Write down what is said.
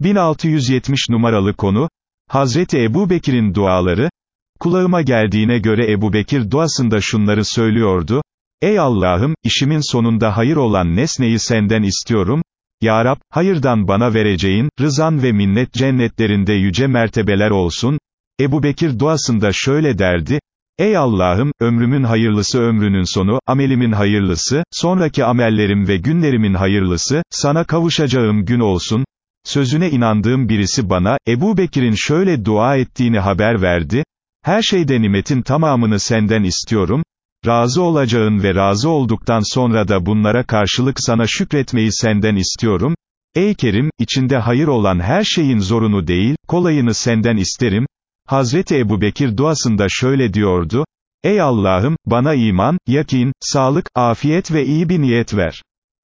1670 numaralı konu, Hazreti Ebu Bekir'in duaları, kulağıma geldiğine göre Ebu Bekir duasında şunları söylüyordu, Ey Allah'ım, işimin sonunda hayır olan nesneyi senden istiyorum, Ya Rab, hayırdan bana vereceğin, rızan ve minnet cennetlerinde yüce mertebeler olsun, Ebu Bekir duasında şöyle derdi, Ey Allah'ım, ömrümün hayırlısı ömrünün sonu, amelimin hayırlısı, sonraki amellerim ve günlerimin hayırlısı, sana kavuşacağım gün olsun, Sözüne inandığım birisi bana, Ebu Bekir'in şöyle dua ettiğini haber verdi, her şeyde nimetin tamamını senden istiyorum, razı olacağın ve razı olduktan sonra da bunlara karşılık sana şükretmeyi senden istiyorum, ey Kerim, içinde hayır olan her şeyin zorunu değil, kolayını senden isterim, Hazreti Ebu Bekir duasında şöyle diyordu, Ey Allah'ım, bana iman, yakin, sağlık, afiyet ve iyi bir niyet ver.